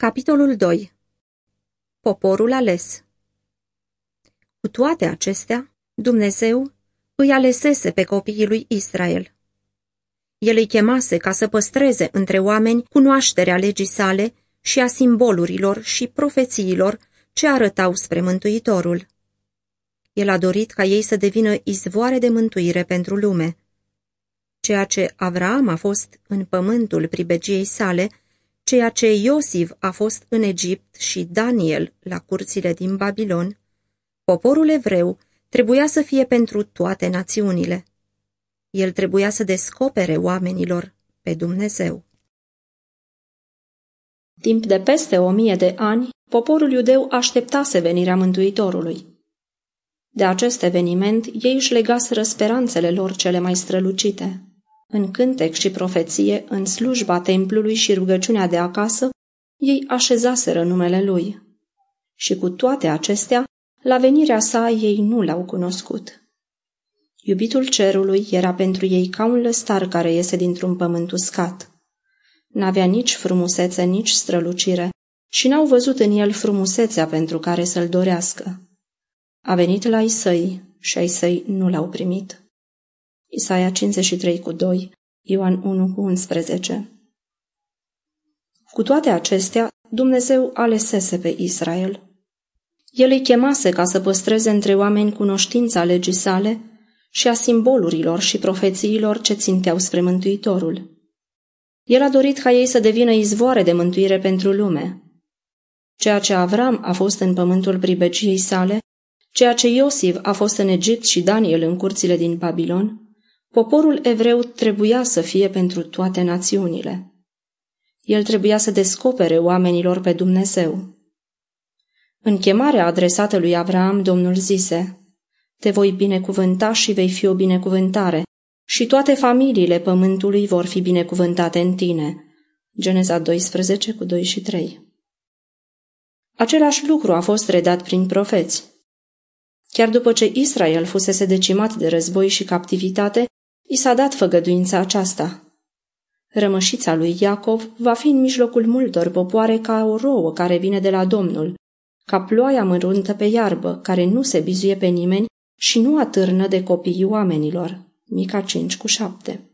Capitolul 2 Poporul ales Cu toate acestea, Dumnezeu îi alesese pe copiii lui Israel. El îi chemase ca să păstreze între oameni cunoașterea legii sale și a simbolurilor și profețiilor ce arătau spre Mântuitorul. El a dorit ca ei să devină izvoare de mântuire pentru lume. Ceea ce Avraam a fost în pământul pribegiei sale, ceea ce Iosif a fost în Egipt și Daniel la curțile din Babilon, poporul evreu trebuia să fie pentru toate națiunile. El trebuia să descopere oamenilor pe Dumnezeu. Timp de peste o mie de ani, poporul iudeu așteptase venirea Mântuitorului. De acest eveniment, ei își legaseră speranțele lor cele mai strălucite. În cântec și profeție, în slujba templului și rugăciunea de acasă, ei așezaseră numele lui. Și cu toate acestea, la venirea sa ei nu l-au cunoscut. Iubitul cerului era pentru ei ca un lăstar care iese dintr-un pământ uscat. N-avea nici frumusețe, nici strălucire și n-au văzut în el frumusețea pentru care să-l dorească. A venit la Isai și ai săi nu l-au primit. Isaia 53 cu 2, Ioan 1 cu 11 Cu toate acestea, Dumnezeu alesese pe Israel. El îi chemase ca să păstreze între oameni cunoștința legii sale și a simbolurilor și profețiilor ce ținteau spre Mântuitorul. El a dorit ca ei să devină izvoare de mântuire pentru lume. Ceea ce Avram a fost în pământul pribegiei sale, ceea ce Iosif a fost în Egipt și Daniel în curțile din Babilon, poporul evreu trebuia să fie pentru toate națiunile. El trebuia să descopere oamenilor pe Dumnezeu. În chemarea adresată lui Avram, Domnul zise, Te voi binecuvânta și vei fi o binecuvântare, și toate familiile pământului vor fi binecuvântate în tine. Geneza 12 cu 2 și 3 Același lucru a fost redat prin profeți. Chiar după ce Israel fusese decimat de război și captivitate, i s-a dat făgăduința aceasta. Rămășița lui Iacov va fi în mijlocul multor popoare ca o rouă care vine de la Domnul, ca ploaia măruntă pe iarbă, care nu se bizuie pe nimeni și nu atârnă de copiii oamenilor. Mica 5 cu 7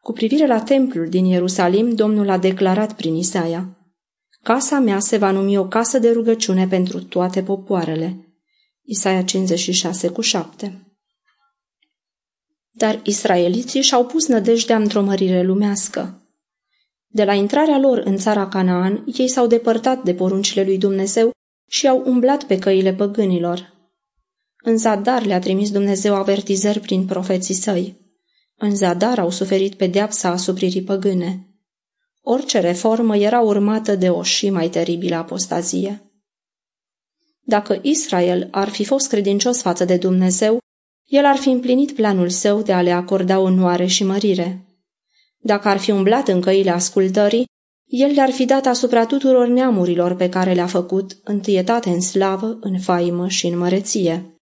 Cu privire la templul din Ierusalim, Domnul a declarat prin Isaia, Casa mea se va numi o casă de rugăciune pentru toate popoarele. Isaia 56 cu 7 Dar israeliții și-au pus nădejdea într-o mărire lumească. De la intrarea lor în țara Canaan, ei s-au depărtat de poruncile lui Dumnezeu și au umblat pe căile păgânilor. În zadar le-a trimis Dumnezeu avertizări prin profeții săi. În zadar au suferit pedeapsa asupririi păgâne. Orice reformă era urmată de o și mai teribilă apostazie. Dacă Israel ar fi fost credincios față de Dumnezeu, el ar fi împlinit planul său de a le acorda onoare și mărire. Dacă ar fi umblat în căile ascultării, el le-ar fi dat asupra tuturor neamurilor pe care le-a făcut întâietate în slavă, în faimă și în măreție.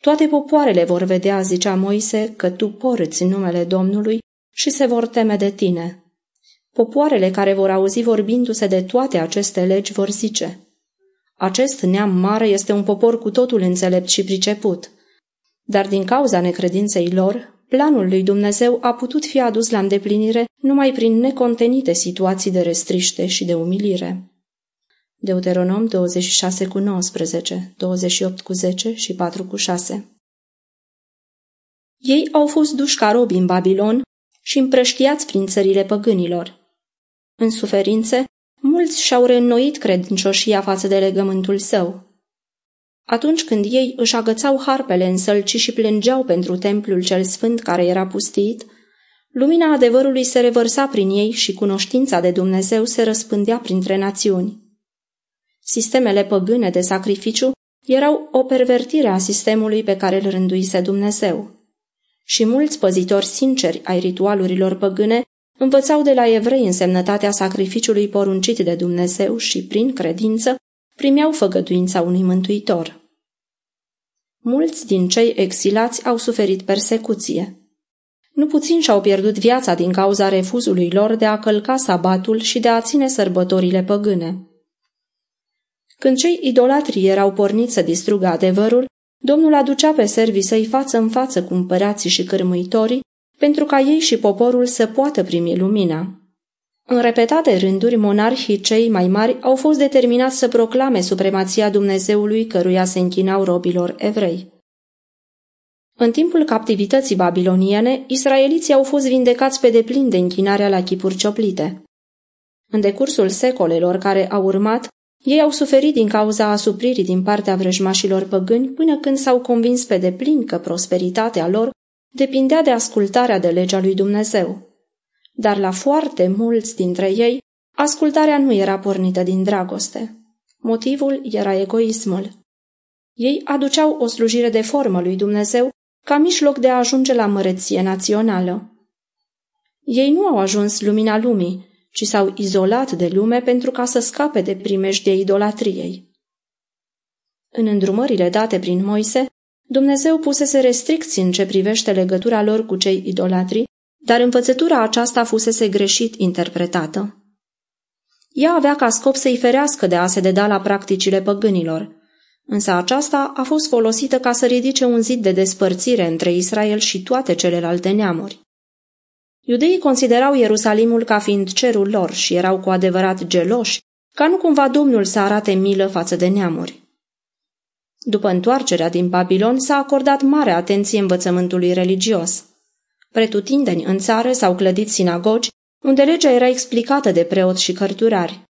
Toate popoarele vor vedea, zicea Moise, că tu porți numele Domnului și se vor teme de tine. Popoarele care vor auzi vorbindu-se de toate aceste legi vor zice, acest neam mare este un popor cu totul înțelept și priceput. Dar din cauza necredinței lor, planul lui Dumnezeu a putut fi adus la îndeplinire numai prin necontenite situații de restriște și de umilire. Deuteronom 26 cu 19, 28 cu 10 și 4 cu 6 Ei au fost duși ca robi în Babilon și împrăștiați prin țările păgânilor. În suferințe, mulți și-au reînnoit credincioșia față de legământul său. Atunci când ei își agățau harpele în sălci și plângeau pentru templul cel sfânt care era pustit, lumina adevărului se revărsa prin ei și cunoștința de Dumnezeu se răspândea printre națiuni. Sistemele păgâne de sacrificiu erau o pervertire a sistemului pe care îl rânduise Dumnezeu. Și mulți păzitori sinceri ai ritualurilor păgâne învățau de la evrei însemnătatea sacrificiului poruncit de Dumnezeu și, prin credință, primeau făgăduința unui mântuitor. Mulți din cei exilați au suferit persecuție. Nu puțin și-au pierdut viața din cauza refuzului lor de a călca sabatul și de a ține sărbătorile păgâne. Când cei idolatri erau porniți să distrugă adevărul, Domnul aducea pe servii să-i față în față cu împărații și cârmuitorii, pentru ca ei și poporul să poată primi lumina. În repetate rânduri, monarhii cei mai mari au fost determinați să proclame supremația Dumnezeului căruia se închinau robilor evrei. În timpul captivității babiloniene, israeliții au fost vindecați pe deplin de închinarea la chipuri cioplite. În decursul secolelor care au urmat, ei au suferit din cauza asupririi din partea vrăjmașilor păgâni până când s-au convins pe deplin că prosperitatea lor depindea de ascultarea de legea lui Dumnezeu. Dar la foarte mulți dintre ei, ascultarea nu era pornită din dragoste. Motivul era egoismul. Ei aduceau o slujire de formă lui Dumnezeu ca mijloc de a ajunge la măreție națională. Ei nu au ajuns lumina lumii, ci s-au izolat de lume pentru ca să scape de primejdie idolatriei. În îndrumările date prin Moise, Dumnezeu pusese restricții în ce privește legătura lor cu cei idolatri, dar învățătura aceasta fusese greșit interpretată. Ea avea ca scop să-i ferească de a se deda la practicile păgânilor, însă aceasta a fost folosită ca să ridice un zid de despărțire între Israel și toate celelalte neamuri. Iudeii considerau Ierusalimul ca fiind cerul lor și erau cu adevărat geloși, ca nu cumva Domnul să arate milă față de neamuri. După întoarcerea din Babilon s-a acordat mare atenție învățământului religios. Pretutindeni în țară s-au clădit sinagogi, unde legea era explicată de preoți și cărturari.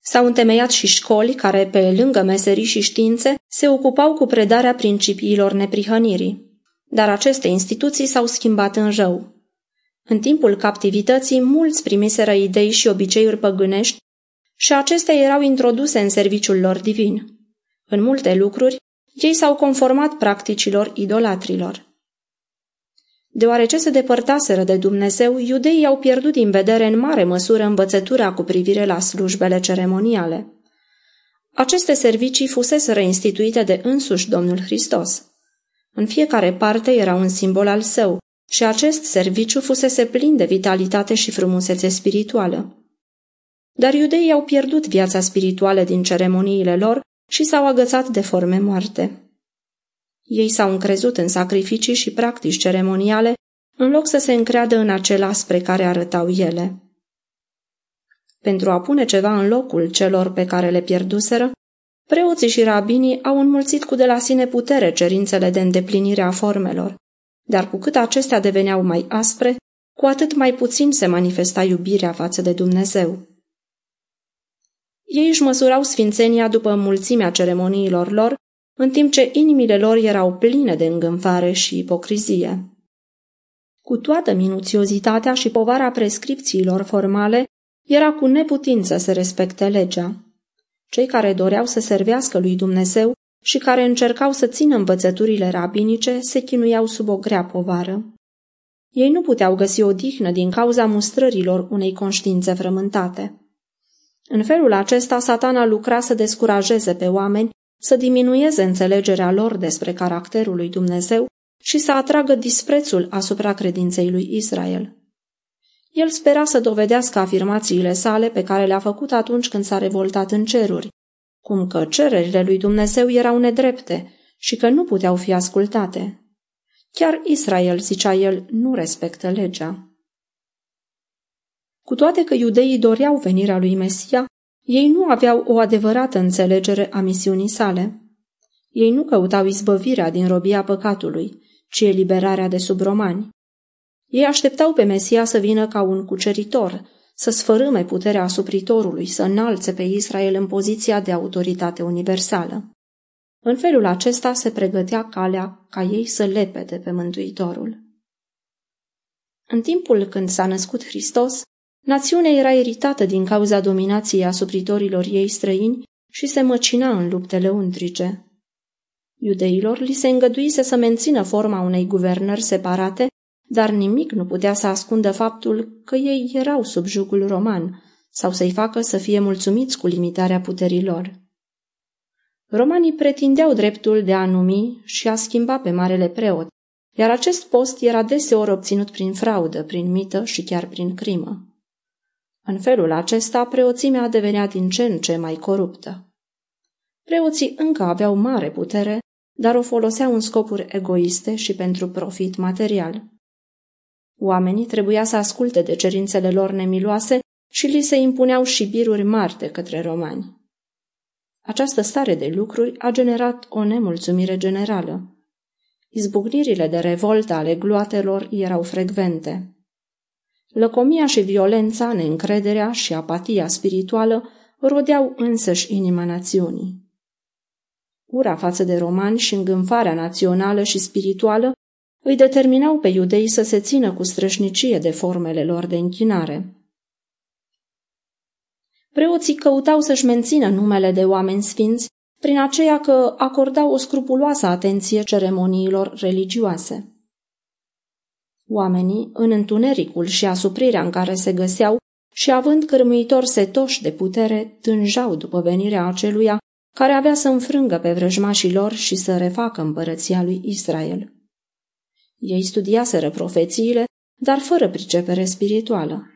S-au întemeiat și școli care, pe lângă meserii și științe, se ocupau cu predarea principiilor neprihănirii. Dar aceste instituții s-au schimbat în rău. În timpul captivității, mulți primiseră idei și obiceiuri păgânești și acestea erau introduse în serviciul lor divin. În multe lucruri, ei s-au conformat practicilor idolatrilor. Deoarece se depărtaseră de Dumnezeu, iudeii au pierdut din vedere în mare măsură învățătura cu privire la slujbele ceremoniale. Aceste servicii fusese instituite de însuși Domnul Hristos. În fiecare parte era un simbol al său și acest serviciu fusese plin de vitalitate și frumusețe spirituală. Dar iudeii au pierdut viața spirituală din ceremoniile lor și s-au agățat de forme moarte. Ei s-au încrezut în sacrificii și practici ceremoniale, în loc să se încreadă în acela spre care arătau ele. Pentru a pune ceva în locul celor pe care le pierduseră, preoții și rabinii au înmulțit cu de la sine putere cerințele de îndeplinire a formelor, dar cu cât acestea deveneau mai aspre, cu atât mai puțin se manifesta iubirea față de Dumnezeu. Ei își măsurau sfințenia după mulțimea ceremoniilor lor, în timp ce inimile lor erau pline de îngânfare și ipocrizie. Cu toată minuțiozitatea și povara prescripțiilor formale, era cu neputință să respecte legea. Cei care doreau să servească lui Dumnezeu și care încercau să țină învățăturile rabinice se chinuiau sub o grea povară. Ei nu puteau găsi o dihnă din cauza mustrărilor unei conștiințe frământate. În felul acesta, satana lucra să descurajeze pe oameni, să diminueze înțelegerea lor despre caracterul lui Dumnezeu și să atragă disprețul asupra credinței lui Israel. El spera să dovedească afirmațiile sale pe care le-a făcut atunci când s-a revoltat în ceruri, cum că cererile lui Dumnezeu erau nedrepte și că nu puteau fi ascultate. Chiar Israel, zicea el, nu respectă legea. Cu toate că iudeii doreau venirea lui Mesia, ei nu aveau o adevărată înțelegere a misiunii sale. Ei nu căutau izbăvirea din robia păcatului, ci eliberarea de sub romani. Ei așteptau pe Mesia să vină ca un cuceritor, să sfărâme puterea asupritorului, să înalțe pe Israel în poziția de autoritate universală. În felul acesta se pregătea calea ca ei să lepede pe Mântuitorul. În timpul când s-a născut Hristos, națiunea era iritată din cauza dominației asupritorilor ei străini și se măcina în luptele untrice. Iudeilor li se îngăduise să mențină forma unei guvernări separate dar nimic nu putea să ascundă faptul că ei erau sub jugul roman sau să-i facă să fie mulțumiți cu limitarea puterilor. Romanii pretindeau dreptul de a numi și a schimba pe marele preot, iar acest post era deseori obținut prin fraudă, prin mită și chiar prin crimă. În felul acesta, preoțimea devenea din ce în ce mai coruptă. Preoții încă aveau mare putere, dar o foloseau în scopuri egoiste și pentru profit material. Oamenii trebuia să asculte de cerințele lor nemiloase și li se impuneau și biruri mari de către romani. Această stare de lucruri a generat o nemulțumire generală. Izbucnirile de revoltă ale gloatelor erau frecvente. Lăcomia și violența, neîncrederea și apatia spirituală rodeau însăși inima națiunii. Ura față de romani și îngânfarea națională și spirituală îi determinau pe iudei să se țină cu strășnicie de formele lor de închinare. Preoții căutau să-și mențină numele de oameni sfinți prin aceea că acordau o scrupuloasă atenție ceremoniilor religioase. Oamenii, în întunericul și asuprirea în care se găseau și având cârmuitori setoși de putere, tânjau după venirea aceluia care avea să înfrângă pe vrăjmașii lor și să refacă împărăția lui Israel. Ei studiaseră profețiile, dar fără pricepere spirituală.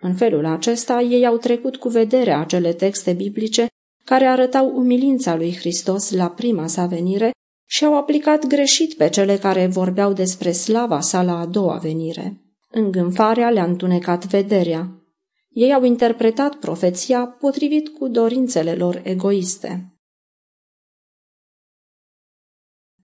În felul acesta, ei au trecut cu vederea acele texte biblice care arătau umilința lui Hristos la prima sa venire și au aplicat greșit pe cele care vorbeau despre slava sa la a doua venire. Îngânfarea le-a întunecat vederea. Ei au interpretat profeția potrivit cu dorințele lor egoiste.